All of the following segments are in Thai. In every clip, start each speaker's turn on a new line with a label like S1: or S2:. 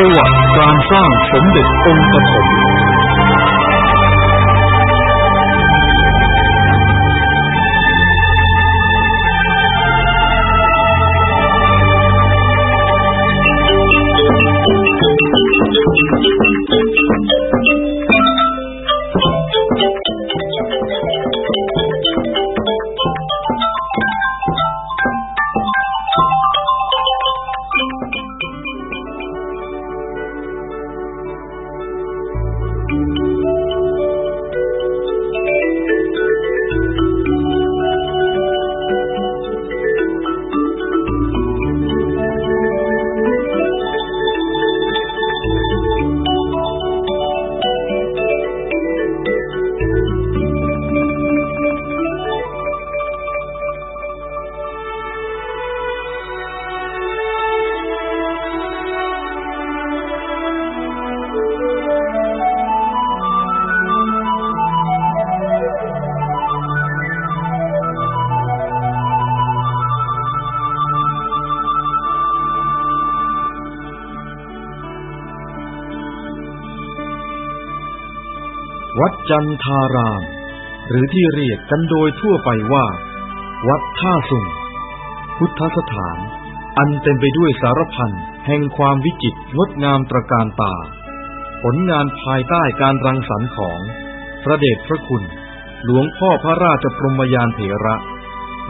S1: ประวัติการสร้างสมเด็จองค์ปฐม จันทาราม หรือที่เรียกกันโดยทั่วไปว่า วัดท่าสุงพุทธสถาน อันเต็มไปด้วยสารพันแห่งความวิจิตรงดงามตระการตา ผลงานภายใต้การรังสรรค์ของพระเดชพระคุณ หลวงพ่อพระราชพรมยานเถระ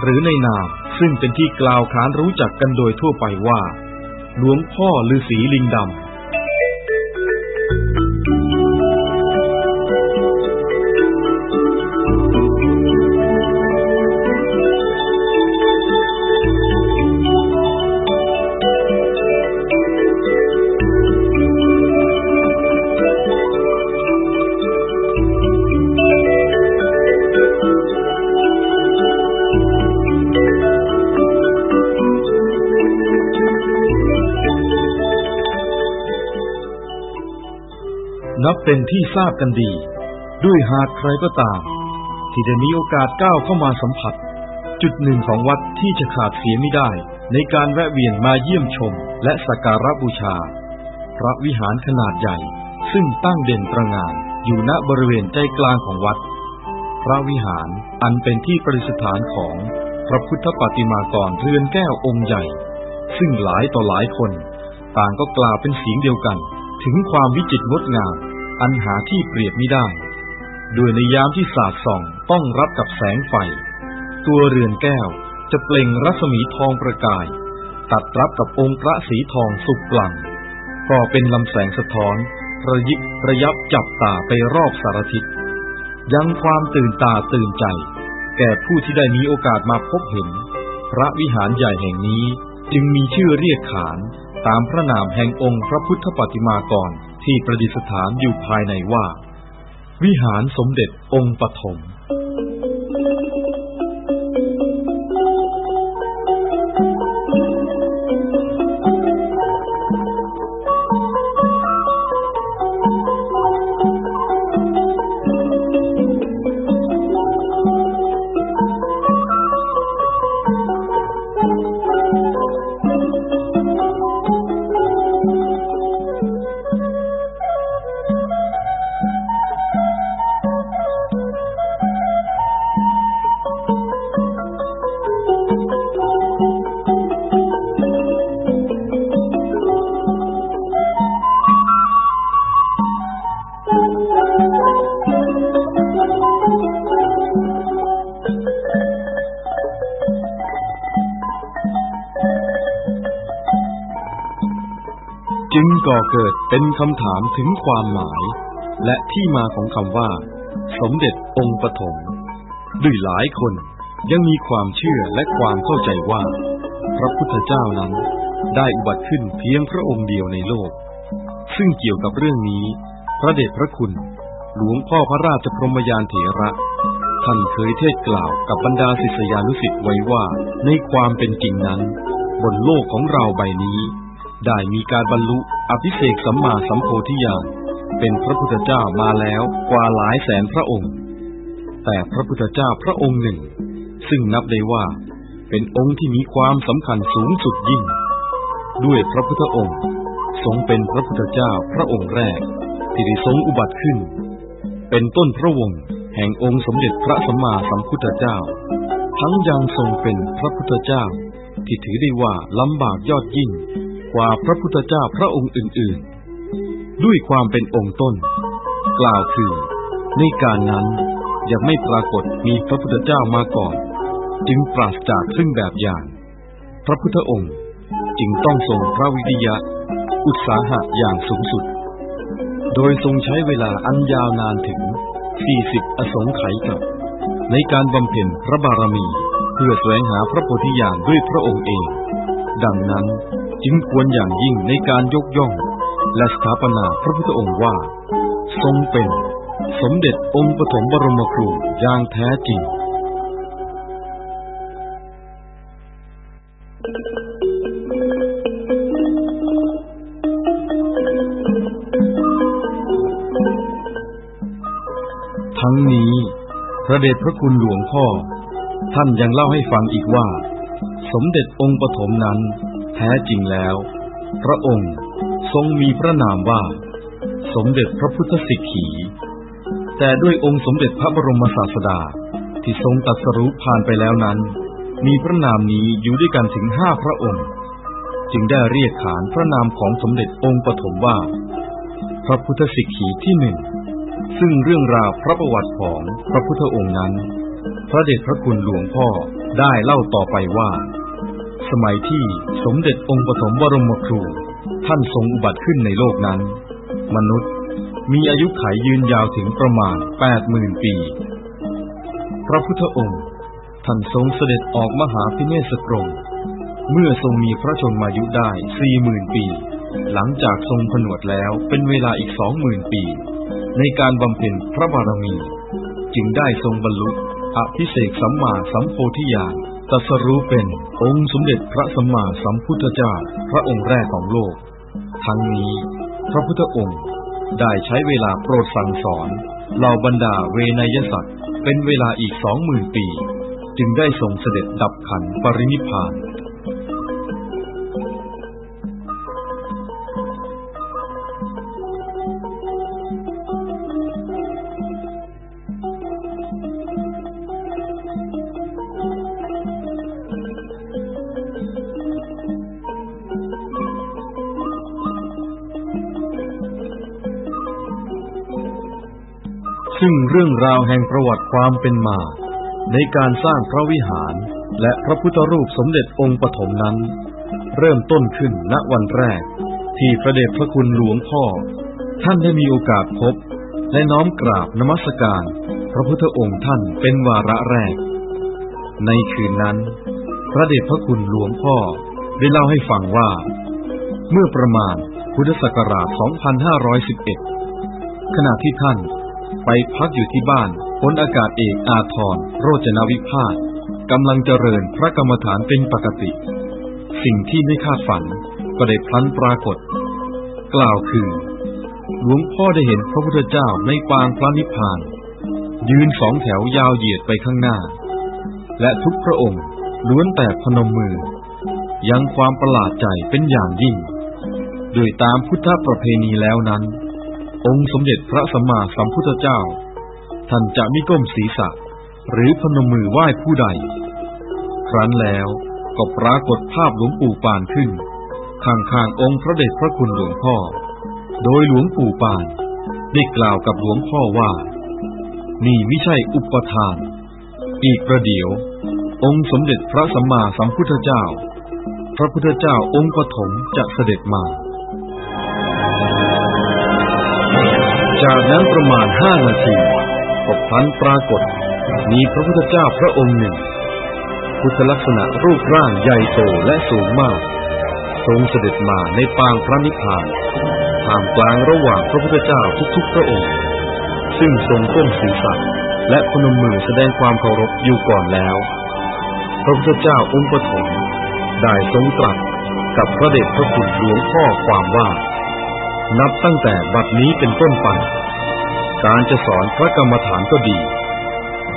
S1: หรือในนามซึ่งเป็นที่กล่าวขานรู้จักกันโดยทั่วไปว่า หลวงพ่อฤาษีลิงดำ นับเป็นที่ทราบกันดี ด้วยหากใครก็ตาม ที่ได้มีโอกาสก้าวเข้ามาสัมผัส จุดหนึ่งของวัดที่จะขาดเสียไม่ได้ ในการแวะเวียนมาเยี่ยมชม และสักการะบูชา พระวิหารขนาดใหญ่ ซึ่งตั้งเด่นประงานอยู่ณบริเวณใจกลางของวัด พระวิหารอันเป็นที่ประดิษฐานของพระพุทธปฏิมากรเรือนแก้วองค์ใหญ่ ซึ่งหลายต่อหลายคน ต่างก็กล่าวเป็นเสียงเดียวกัน ถึงความวิจิตรงดงาม อันหาที่เปรียบไม่ได้โดยในยามที่สาดส่องต้องรับกับแสงไฟ ตัวเรือนแก้วจะเปล่งรัศมีทองประกาย ตัดรับกับองค์พระสีทองสุกกลัง ก็เป็นลำแสงสะท้อน ระยิบระยับจับตาไปรอบสารทิศ ยังความตื่นตาตื่นใจ แก่ผู้ที่ได้มีโอกาสมาพบเห็น พระวิหารใหญ่แห่งนี้จึงมีชื่อเรียกขานตามพระนามแห่งองค์พระพุทธปฏิมากร ที่ประดิษฐานอยู่ภายในว่า วิหารสมเด็จองค์ปฐม จึงก่อเกิดเป็นคำถามถึงความหมาย และที่มาของคำว่า สมเด็จองค์ปฐมด้วยหลายคนยังมีความเชื่อและความเข้าใจว่า พระพุทธเจ้านั้นได้อุบัติขึ้นเพียงพระองค์เดียวในโลก ซึ่งเกี่ยวกับเรื่องนี้ พระเดชพระคุณ หลวงพ่อพระราชพรมยานเถระ ท่านเคยเทศกล่าวกับบรรดาศิษยานุสิ์ไว้ว่าในความเป็นจริงนั้น บนโลกของเราใบนี้ ได้มีการบรรลุอภิเษกสัมมาสัมโพธิญาณเป็นพระพุทธเจ้ามาแล้วกว่าหลายแสนพระองค์ แต่พระพุทธเจ้าพระองค์หนึ่ง ซึ่งนับได้ว่าเป็นองค์ที่มีความสำคัญสูงสุดยิ่ง ด้วยพระพุทธองค์ทรงเป็นพระพุทธเจ้าพระองค์แรก ที่ได้ทรงอุบัติขึ้น เป็นต้นพระวงศ์แห่งองค์สมเด็จพระสัมมาสัมพุทธเจ้า ทั้งยังทรงเป็นพระพุทธเจ้า ที่ถือได้ว่าลำบากยอดยิ่ง กว่าพระพุทธเจ้าพระองค์อื่น ๆ ด้วยความเป็นองค์ต้น กล่าวคือ ในการนั้นยังไม่ปรากฏมีพระพุทธเจ้ามาก่อน จึงปราศจากซึ่งแบบอย่าง พระพุทธองค์จึงต้องทรงพระวิริยะ อุตสาหะอย่างสูงสุด โดยทรงใช้เวลาอันยาวนานถึง 40 อสงไขยกับ ในการบำเพ็ญพระบารมี เพื่อแสวงหาพระโพธิญาณด้วยพระองค์เอง ดังนั้น จึงควรอย่างยิ่งในการยกย่อง และสถาปนาพระพุทธองค์ว่า ทรงเป็นสมเด็จองค์ปฐมบรมครูอย่างแท้จริงทั้งนี้พระเดชพระคุณหลวงพ่อ ท่านยังเล่าให้ฟังอีกว่า สมเด็จองค์ปฐมนั้น แท้จริงแล้ว พระองค์ทรงมีพระนามว่า สมเด็จพระพุทธสิกขี แต่ด้วยองค์สมเด็จพระบรมศาสดาที่ทรงตรัสรู้ผ่านไปแล้วนั้น มีพระนามนี้อยู่ด้วยกันถึงห้าพระองค์ จึงได้เรียกขานพระนามของสมเด็จองค์ปฐมว่า พระพุทธสิกขีที่หนึ่งซึ่งเรื่องราวพระประวัติของพระพุทธองค์นั้น พระเดชพระคุณหลวงพ่อได้เล่าต่อไปว่า สมัยที่สมเด็จองค์ปฐมบรมครู ท่านทรงอุบัติขึ้นในโลกนั้น มนุษย์มีอายุขัยยืนยาวถึงประมาณแปดหมื่นปี พระพุทธองค์ท่านทรงเสด็จออกมหาพิเนศกรม เมื่อทรงมีพระชนมายุได้สี่หมื่นปี หลังจากทรงผนวดแล้วเป็นเวลาอีกสองหมื่นปี ในการบำเพ็ญพระบารมี จึงได้ทรงบรรลุอภิเษกสัมมาสัมโพธิญาณ ตัสรู้เป็นองค์สมเด็จพระสัมมาสัมพุทธเจ้าพระองค์แรกของโลก ทั้งนี้ พระพุทธองค์ได้ใช้เวลาโปรดสั่งสอนเหล่าบรรดาเวนยสัตว์เป็นเวลาอีกสองหมื่นปี จึงได้ทรงเสด็จดับขันปรินิพพาน งประวัติความเป็นมา ในการสร้างพระวิหาร และพระพุทธรูปสมเด็จองค์ปฐมนั้น เริ่มต้นขึ้นณวันแรก ที่พระเดชพระคุณหลวงพ่อ ท่านได้มีโอกาสพบ และน้อมกราบนมัสการ พระพุทธองค์ท่านเป็นวาระแรก ในคืนนั้น พระเดชพระคุณหลวงพ่อได้เล่าให้ฟังว่า เมื่อประมาณพุทธศักราช 2511 ขณะที่ท่านไปพักอยู่ที่บ้าน พลอากาศเอกอาทรโรจนวิพาสกำลังเจริญพระกรรมฐานเป็นปกติ สิ่งที่ไม่คาดฝันก็ได้พลันปรากฏ กล่าวคือ หลวงพ่อได้เห็นพระพุทธเจ้าในปางพระนิพพาน ยืนสองแถวยาวเหยียดไปข้างหน้า และทุกพระองค์ล้วนแต่พนมมือ ยังความประหลาดใจเป็นอย่างยิ่ง โดยตามพุทธประเพณีแล้วนั้น องค์สมเด็จพระสัมมาสัมพุทธเจ้า ท่านจะไม่ก้มศีรษะ หรือพนมมือไหว้ผู้ใด ครั้นแล้วก็ปรากฏภาพหลวงปู่ปานขึ้น ข้างๆองค์พระเดชพระคุณหลวงพ่อ โดยหลวงปู่ปานได้กล่าวกับหลวงพ่อว่า นี่ไม่ใช่อุปทาน อีกประเดี๋ยว องค์สมเด็จพระสัมมาสัมพุทธเจ้า พระพุทธเจ้าองค์ปฐมจะเสด็จมา จากนั้นประมาณห้านาที ก็พลันปรากฏ มีพระพุทธเจ้าพระองค์หนึ่ง พุทธลักษณะรูปร่างใหญ่โตและสูงมาก ทรงเสด็จมาในปางพระนิพพานท่ามกลางระหว่างพระพุทธเจ้าทุกๆพระองค์ ซึ่งทรงก้มศีรษะและพนมมือแสดงความเคารพอยู่ก่อนแล้ว พระพุทธเจ้าองค์ปฐมได้ทรงตรัสกับพระเดชพระคุณหลวงพ่อความว่า นับตั้งแต่บัดนี้เป็นต้นไป การจะสอนพระกรรมฐานก็ดี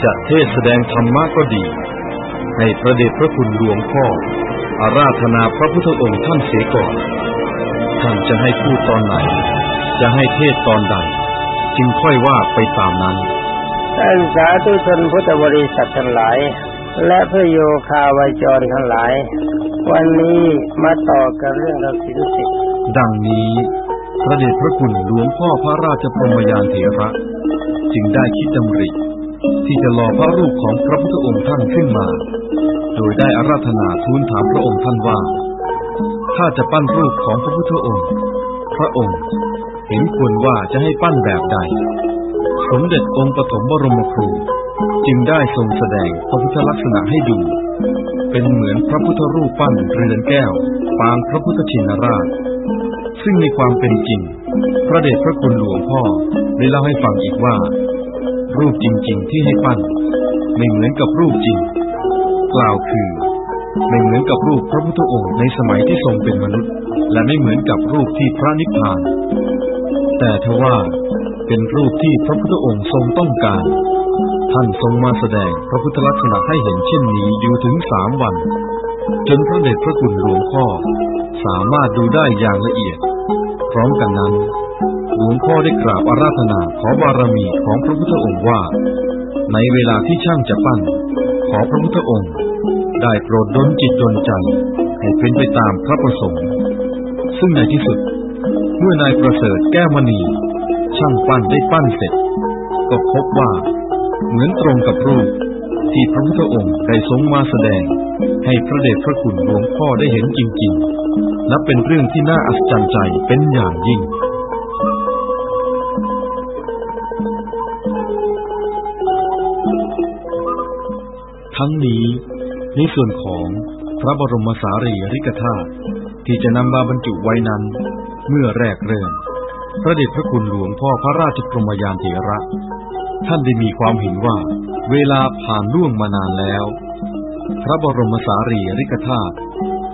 S1: จะเทศแสดงธรรมะก็ดี ให้พระเดชพระคุณหลวงพ่อ อาราธนาพระพุทธองค์ท่านเสียก่อน ท่านจะให้พูดตอนไหน จะให้เทศตอนใด จึงค่อยว่าไปตามนั้น
S2: ท่านสาธุชนพุทธบริษัททั้งหลาย และพระโยคาวาจรทั้งหลาย วันนี้มาต่อกันเรื่องรสินสิทธิ์
S1: ดังนี้ พระเดชพระคุณหลวงพ่อพระราชพรมยานเถระ จึงได้คิดดำริ ที่จะหล่อพระรูปของพระพุทธองค์ท่านขึ้นมา โดยได้อาราธนาทูลถามพระองค์ท่านว่า ถ้าจะปั้นรูปของพระพุทธองค์ พระองค์ เห็นควรว่าจะให้ปั้นแบบใด สมเด็จองค์ปฐมบรมครู จึงได้ทรงแสดงพระพุทธลักษณะให้ดู เป็นเหมือนพระพุทธรูปปั้นเรือนแก้วปางพระพุทธชินราช ซึ่งในความเป็นจริง พระเดชพระคุณหลวงพ่อได้เล่าให้ฟังอีกว่า รูปจริง ๆ ที่ให้ปั้น ไม่เหมือนกับรูปจริง กล่าวคือ ไม่เหมือนกับรูปพระพุทธองค์ในสมัยที่ทรงเป็นมนุษย์ และไม่เหมือนกับรูปที่พระนิพพาน แต่ทว่าเป็นรูปที่พระพุทธองค์ทรงต้องการ ท่านทรงมาแสดงพระพุทธลักษณะให้เห็นเช่นนี้อยู่ถึงสามวัน จนพระเดชพระคุณหลวงพ่อสามารถดูได้อย่างละเอียด พร้อมกันนั้น หลวงพ่อได้กราบอาราธนาขอบารมีของพระพุทธองค์ว่า ในเวลาที่ช่างจะปั้น ขอพระพุทธองค์ ได้โปรดดลจิตดลใจให้เป็นไปตามพระประสงค์ ซึ่งในที่สุด เมื่อนายประเสริฐแก้มณี ช่างปั้นได้ปั้นเสร็จ ก็พบว่า เหมือนตรงกับรูปที่พระพุทธองค์ได้ทรงมาแสดง ให้พระเดชพระคุณหลวงพ่อได้เห็นจริงๆ และเป็นเรื่องที่น่าอัศจรรย์ใจเป็นอย่างยิ่ง ทั้งนี้ในส่วนของพระบรมสารีริกธาตุที่จะนำมาบรรจุไว้นั้น เมื่อแรกเริ่ม พระเดชพระคุณหลวงพ่อพระราชพรมยานเถระ ท่านได้มีความเห็นว่า เวลาผ่านล่วงมานานแล้ว พระบรมสารีริกธาตุ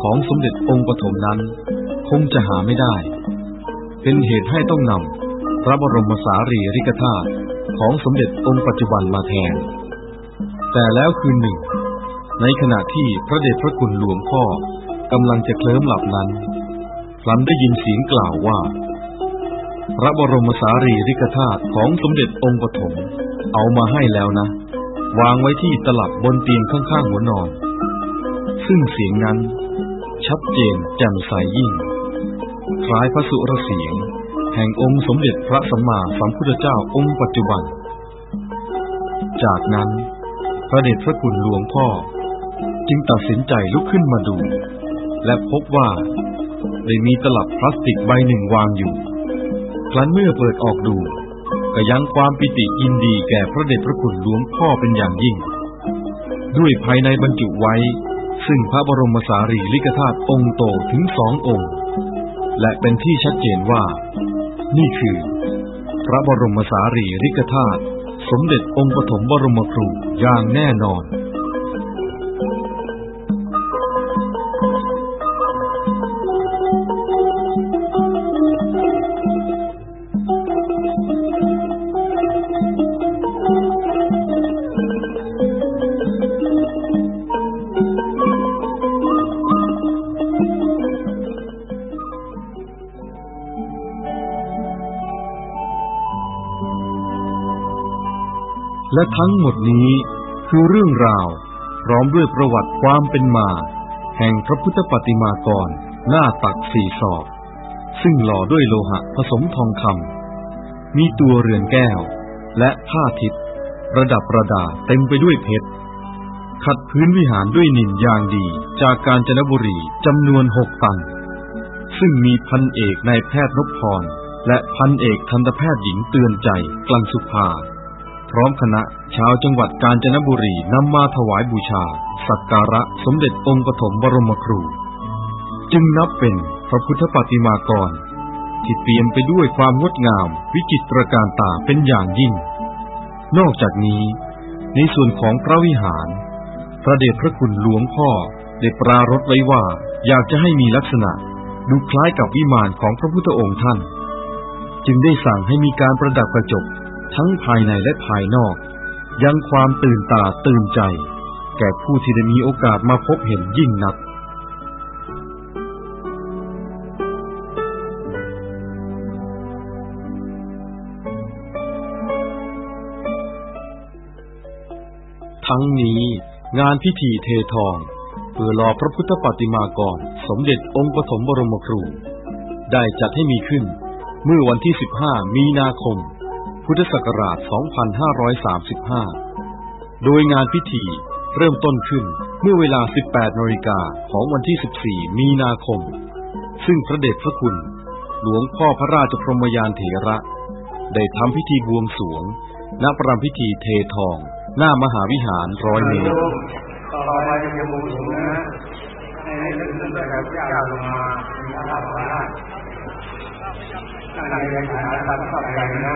S1: ของสมเด็จองค์ปฐมนั้น คงจะหาไม่ได้ เป็นเหตุให้ต้องนำพระบรมสารีริกธาตุของสมเด็จองค์ปัจจุบันมาแทน แต่แล้วคืนหนึ่ง ในขณะที่พระเดชพระคุณหลวงพ่อกำลังจะเคลิ้มหลับนั้นพลันได้ยินเสียงกล่าวว่า พระบรมสารีริกธาตุของสมเด็จองค์ปฐมเอามาให้แล้วนะ วางไว้ที่ตลับบนเตียงข้างๆหัวนอน ซึ่งเสียงนั้น ชัดเจนแจ่มใสยิ่ง คล้ายพระสุรเสียง แห่งองค์สมเด็จพระสัมมาสัมพุทธเจ้าองค์ปัจจุบัน จากนั้น พระเดชพระคุณหลวงพ่อ จึงตัดสินใจลุกขึ้นมาดู และพบว่า ได้มีตลับพลาสติกใบหนึ่งวางอยู่ ครั้นเมื่อเปิดออกดูก็ยังความปิติยินดีแก่พระเดชพระคุณหลวงพ่อเป็นอย่างยิ่ง ด้วยภายในบรรจุไว้ ซึ่งพระบรมสารีริกธาตุองค์โตถึงสององค์ และเป็นที่ชัดเจนว่า นี่คือ พระบรมสารีริกธาตุสมเด็จองค์ปฐมบรมครูอย่างแน่นอน และทั้งหมดนี้คือเรื่องราว พร้อมด้วยประวัติความเป็นมา แห่งพระพุทธปฏิมากรหน้าตักสี่ศอก ซึ่งหล่อด้วยโลหะผสมทองคำมีตัวเรือนแก้ว และผ้าทิพย์ระดับประดาเต็มไปด้วยเพชร ขัดพื้นวิหารด้วยนินยางดีจากกาญจนบุรีจำนวนหกตัน ซึ่งมีพันเอกนายแพทย์นพพรและพันเอกทันตแพทย์หญิงเตือนใจกลันสุภา ร้อมคณะ ชาวจังหวัดกาญจนบุรีนำมาถวายบูชา สักการะสมเด็จองค์ปฐมบรมครู จึงนับเป็นพระพุทธปฏิมากร ที่เปี่ยมไปด้วยความงดงาม วิจิตรการตาเป็นอย่างยิ่ง นอกจากนี้ ในส่วนของพระวิหาร พระเดชพระคุณหลวงพ่อได้ปรารภไว้ว่าอยากจะให้มีลักษณะ ดูคล้ายกับวิมานของพระพุทธองค์ท่าน จึงได้สั่งให้มีการประดับกระจก ทั้งภายในและภายนอก ยังความตื่นตาตื่นใจ แก่ผู้ที่ได้มีโอกาสมาพบเห็นยิ่งนักทั้งนี้งานพิธีเททอง เพื่อรอพระพุทธปฏิมากร สมเด็จองค์ปฐมบรมครู ได้จัดให้มีขึ้น เมื่อวันที่ 15 มีนาคม พุทธศักราช 2535 โดยงานพิธีเริ่มต้นขึ้นเมื่อเวลา 18นาฬิกาของวันที่ 14 มีนาคม ซึ่งพระเดชพระคุณ หลวงพ่อพระราชพรมยานเถระ ได้ทำพิธีบวงสวง ณ ประรำพิธีเททอง หน้ามหาวิหารร้อยเมตร
S2: ต่อไปจะบูชานะให้เรื่องนั้นแบบยาลงมามีอาภาษตั้งใจในฐานะตัดเข้าใจนะ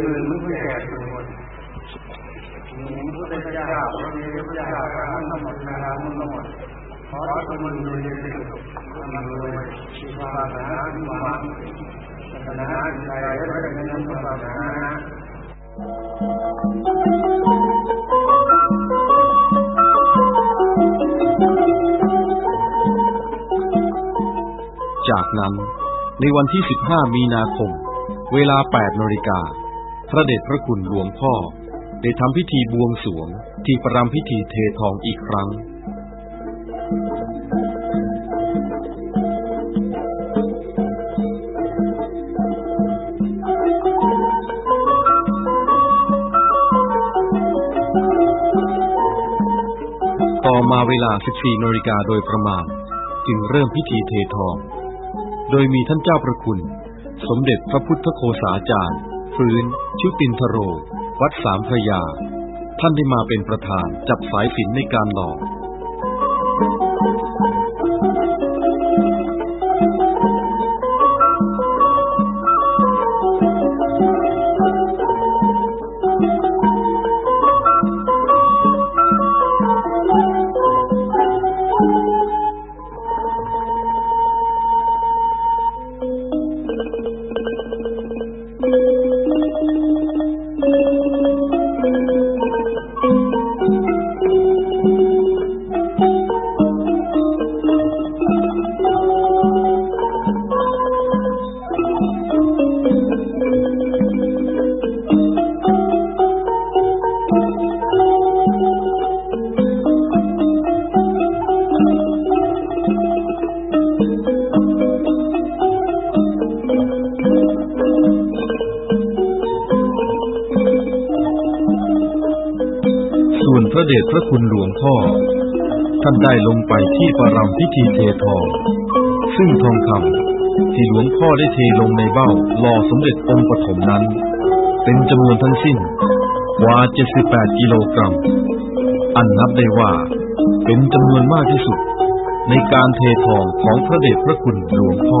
S2: ปิดมือมือแก่ตัวหมดพระพุทธเจ้าพระมีพระพุทธเจ้าพระทั้งหมดนะครับทั้งหมดขอสมุนโดยเด็ดมันโดยชีวาสนาที่มาศาสนาไทยและเป็นนั้นศาสนา
S1: จากนั้นในวันที่ 15 มีนาคม เวลา 8นาฬิกา พระเดชพระคุณหลวงพ่อ ได้ทำพิธีบวงสวงที่ประรำพิธีเททองอีกครั้ง ต่อมาเวลา 14นาฬิกาโดยประมาณ จึงเริ่มพิธีเททอง โดยมีท่านเจ้าประคุณ สมเด็จพระพุทธโฆษาจารย์ ฟื้น ชุตินทโร วัดสามพระยา ท่านได้มาเป็นประธานจับสายสินในการหล่อ พิธีเททอง ซึ่งทองคำที่หลวงพ่อได้เทลงในเบ้าหล่อสมเด็จองค์ปฐมนั้น เป็นจำนวนทั้งสิ้นกว่า 78 กิโลกรัม อันนับได้ว่าเป็นจำนวนมากที่สุด ในการเททองของพระเดชพระคุณหลวงพ่อ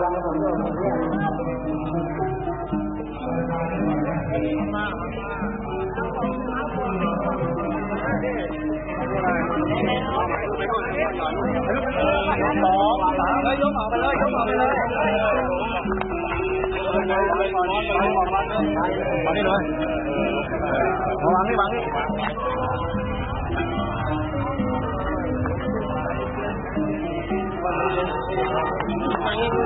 S2: bạn đi rồi bạn đi bạn đi Thank you. Thank you.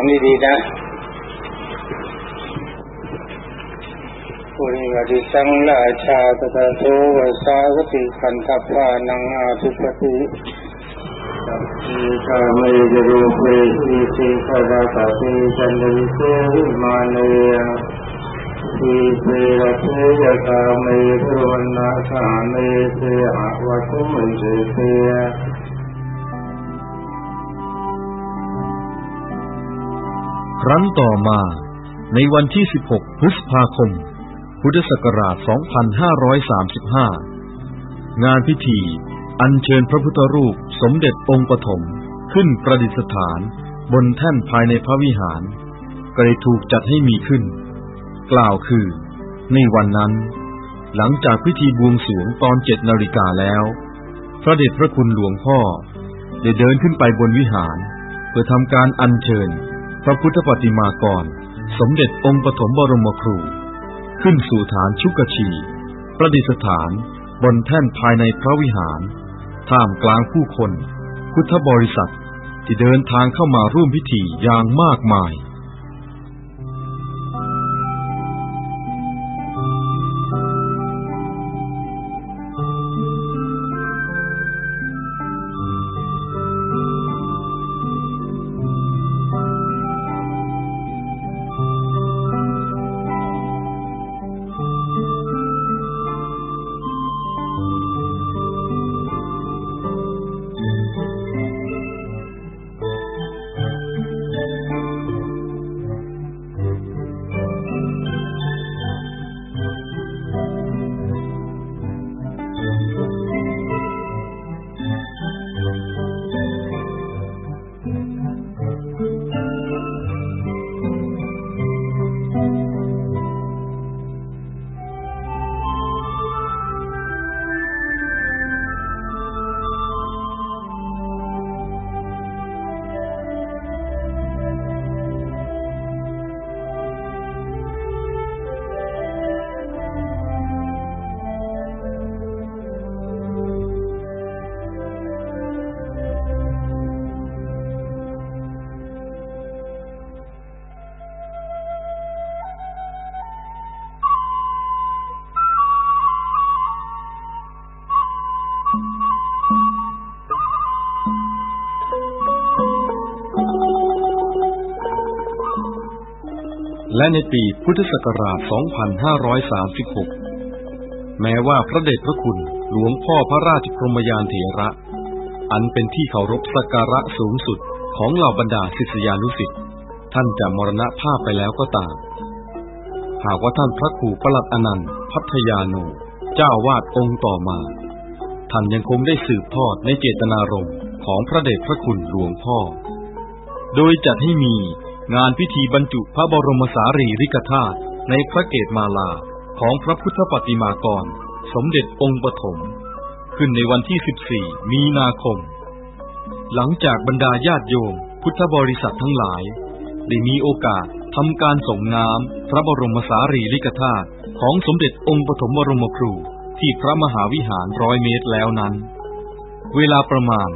S2: งดีๆนะปุริวัติสังราชาตตะโตวสาวติคันทัพพานังอาทุปติสัพพิกาเมจรูปเปสีสิขดาตาติจันติเสวิมาเนยทีเปรเทยกาเมภวันนาสาเมเสอวัตุมเสเส
S1: ครั้นต่อมา ในวันที่ 16 พฤษภาคม พุทธศักราช 2535 งานพิธีอัญเชิญพระพุทธรูปสมเด็จองค์ปฐมขึ้นประดิษฐานบนแท่นภายในพระวิหาร ก็ได้ถูกจัดให้มีขึ้น กล่าวคือ ในวันนั้น หลังจากพิธีบวงสรวงตอนเจ็ดนาฬิกาแล้ว พระเดชพระคุณหลวงพ่อ ได้เดินขึ้นไปบนวิหาร เพื่อทำการอัญเชิญ พระพุทธปฏิมากร สมเด็จองค์ปฐมบรมครู ขึ้นสู่ฐานชุกชี ประดิษฐานบนแท่นภายในพระวิหาร ท่ามกลางผู้คน พุทธบริษัทที่เดินทางเข้ามาร่วมพิธีอย่างมากมาย และในปีพุทธศักราช 2536 แม้ว่าพระเดชพระคุณหลวงพ่อพระราชพรมยานเถระ อันเป็นที่เคารพสักการะสูงสุดของเหล่าบรรดาศิษยานุศิษย์ท่านจะมรณภาพไปแล้วก็ตาม หากว่าท่านพระครูประหลัดอนันต์ พัทยานุเจ้าวาดองค์ต่อมา ท่านยังคงได้สืบทอดในเจตนารมณ์ของพระเดชพระคุณหลวงพ่อ โดยจัดให้มี งานพิธีบรรจุพระบรมสารีริกธาตุในพระเกศมาลาของพระพุทธปฏิมากร สมเด็จองค์ปฐมขึ้นในวันที่ 14 มีนาคม หลังจากบรรดาญาติโยม พุทธบริษัททั้งหลาย ได้มีโอกาสทำการส่งน้ำพระบรมสารีริกธาตุของสมเด็จองค์ปฐมบรมครูที่พระมหาวิหารร้อยเมตรแล้วนั้น เวลาประมาณ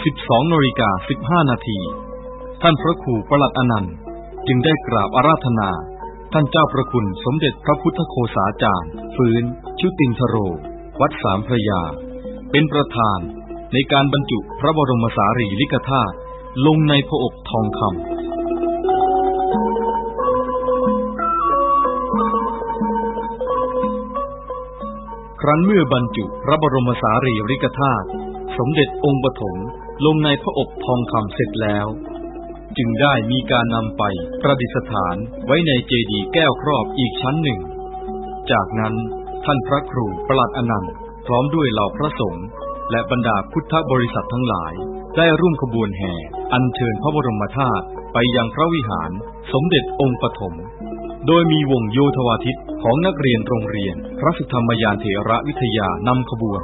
S1: 12นาฬิกา15นาที ท่านพระครูประหลัดอนันต์ จึงได้กราบอาราธนา ท่านเจ้าพระคุณสมเด็จพระพุทธโคสาจารย์ ฟื้นชุตินทโร วัดสามพระยา เป็นประธานในการบรรจุพระบรมสารีริกธาตุลงในพระอบทองคำครั้นเมื่อบรรจุพระบรมสารีริกธาตุสมเด็จองค์ปฐมลงในพระอบทองคำเสร็จแล้ว จึงได้มีการนำไปประดิษฐานไว้ในเจดีย์แก้วครอบอีกชั้นหนึ่ง จากนั้นท่านพระครูประหลัดอนันต์ พร้อมด้วยเหล่าพระสงฆ์และบรรดาพุทธบริษัททั้งหลาย ได้ร่วมขบวนแห่ อัญเชิญพระบรมธาตุไปยังพระวิหารสมเด็จองค์ปฐม โดยมีวงโยธวาทิตของนักเรียนโรงเรียน พระสุธรรมยานเถระวิทยานำขบวน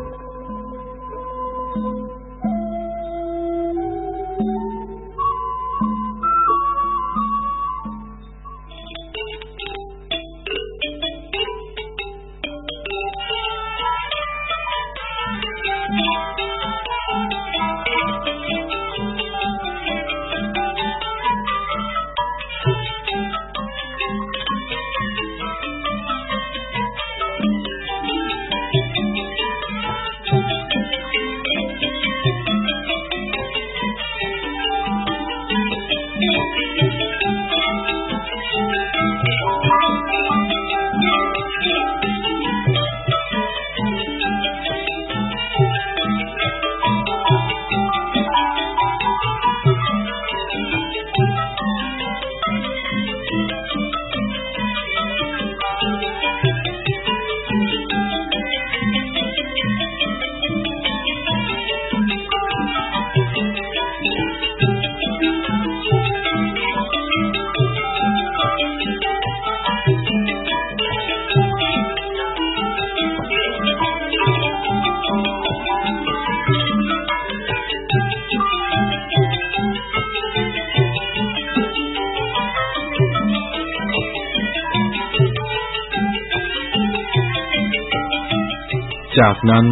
S1: จากนั้น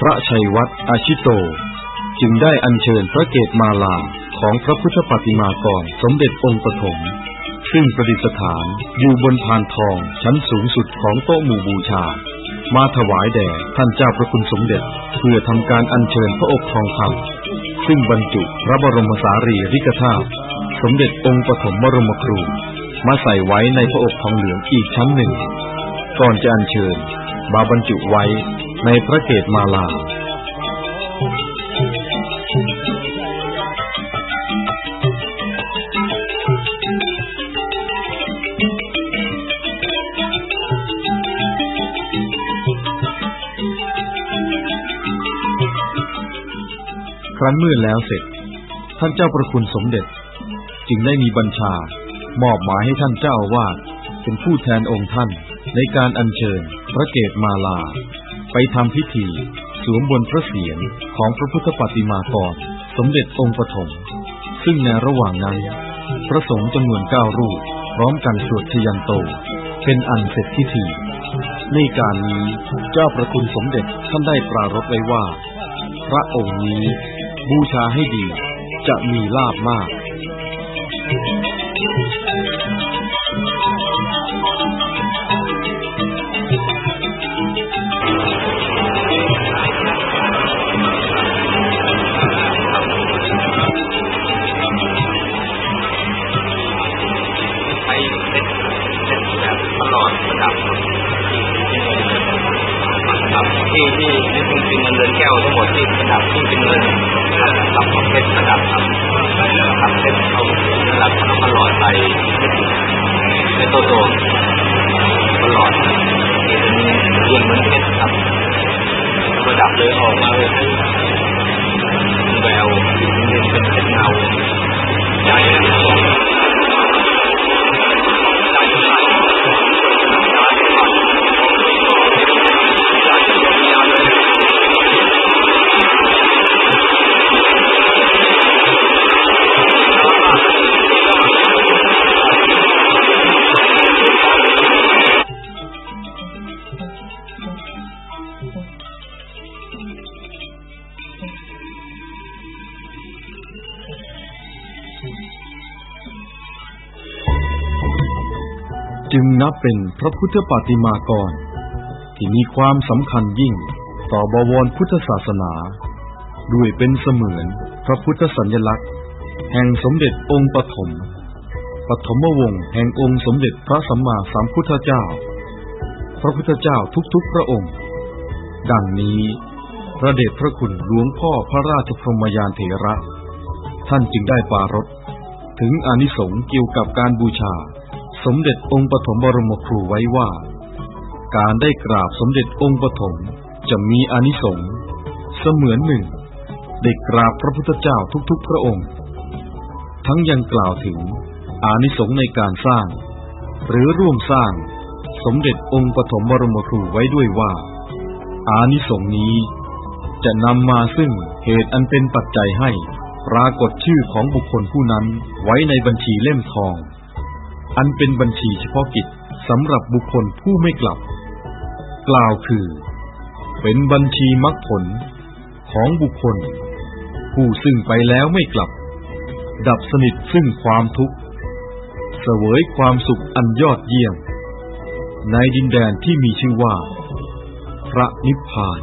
S1: พระชัยวัตรอาชิโต จึงได้อัญเชิญพระเกศมาลาของพระพุทธปฏิมากรสมเด็จองค์ปฐมซึ่งประดิษฐานอยู่บนพานทองชั้นสูงสุดของโต๊ะหมู่บูชา มาถวายแด่ท่านเจ้าพระคุณสมเด็จ เพื่อทำการอัญเชิญพระอบทองคำซึ่งบรรจุพระบรมสารีริกธาตุสมเด็จองค์ปฐมบรมครู มาใส่ไว้ในพระอบทองเหลืองอีกชั้นหนึ่ง ก่อนจะอัญเชิญมาบรรจุไว้ ในพระเกศมาลา ครั้นเมื่อแล้วเสร็จ ท่านเจ้าประคุณสมเด็จ จึงได้มีบัญชา มอบหมายให้ท่านเจ้าวาสเป็นผู้แทนองค์ท่านในการอัญเชิญพระเกศมาลา ไปทำพิธีสวมบนพระเศียรของพระพุทธปฏิมากร สมเด็จองค์ปฐมซึ่งในระหว่างนั้น พระสงฆ์จำนวนเก้ารูป พร้อมกันสวดชยันโต เป็นอันเสร็จพิธี ในการนี้เจ้าประคุณสมเด็จท่านได้ปรารภไว้ว่า พระองค์นี้บูชาให้ดีจะมีลาบมาก
S3: เป็นเงินรับของเพชรระดับครับครับเพชรเอาระดับน้ำมันหลอดไปเป็นตัวโตมันหลอดเป็นเรื่องมันเพชรครับระดับเลยออกมาเลย นั
S1: บเป็นพระพุทธปฏิมากร ที่มีความสำคัญยิ่งต่อบวรพุทธศาสนา ด้วยเป็นเสมือนพระพุทธสัญลักษณ์ แห่งสมเด็จองค์ปฐมปฐมวงศ์แห่งองค์สมเด็จพระสัมมาสัมพุทธเจ้า พระพุทธเจ้าทุกๆพระองค์ ดังนี้พระเดชพระคุณหลวงพ่อพระราชพรมยานเถระ ท่านจึงได้ปารภถึงอนิสงส์เกี่ยวกับการบูชา สมเด็จองค์ปฐมบรมครูไว้ว่า การได้กราบสมเด็จองค์ปฐมจะมีอนิสงส์เสมือนหนึ่งได้กราบพระพุทธเจ้าทุกๆพระองค์ ทั้งยังกล่าวถึงอานิสงส์ในการสร้าง หรือร่วมสร้างสมเด็จองค์ปฐมบรมครูไว้ด้วยว่า อานิสงส์นี้ จะนำมาซึ่งเหตุอันเป็นปัจจัยให้ปรากฏชื่อของบุคคลผู้นั้นไว้ในบัญชีเล่มทอง อันเป็นบัญชีเฉพาะกิจสำหรับบุคคลผู้ไม่กลับ กล่าวคือ เป็นบัญชีมรรคผลของบุคคล ผู้ซึ่งไปแล้วไม่กลับ ดับสนิทซึ่งความทุกข์เสวยความสุขอันยอดเยี่ยม ในดินแดนที่มีชื่อว่า พระนิพพาน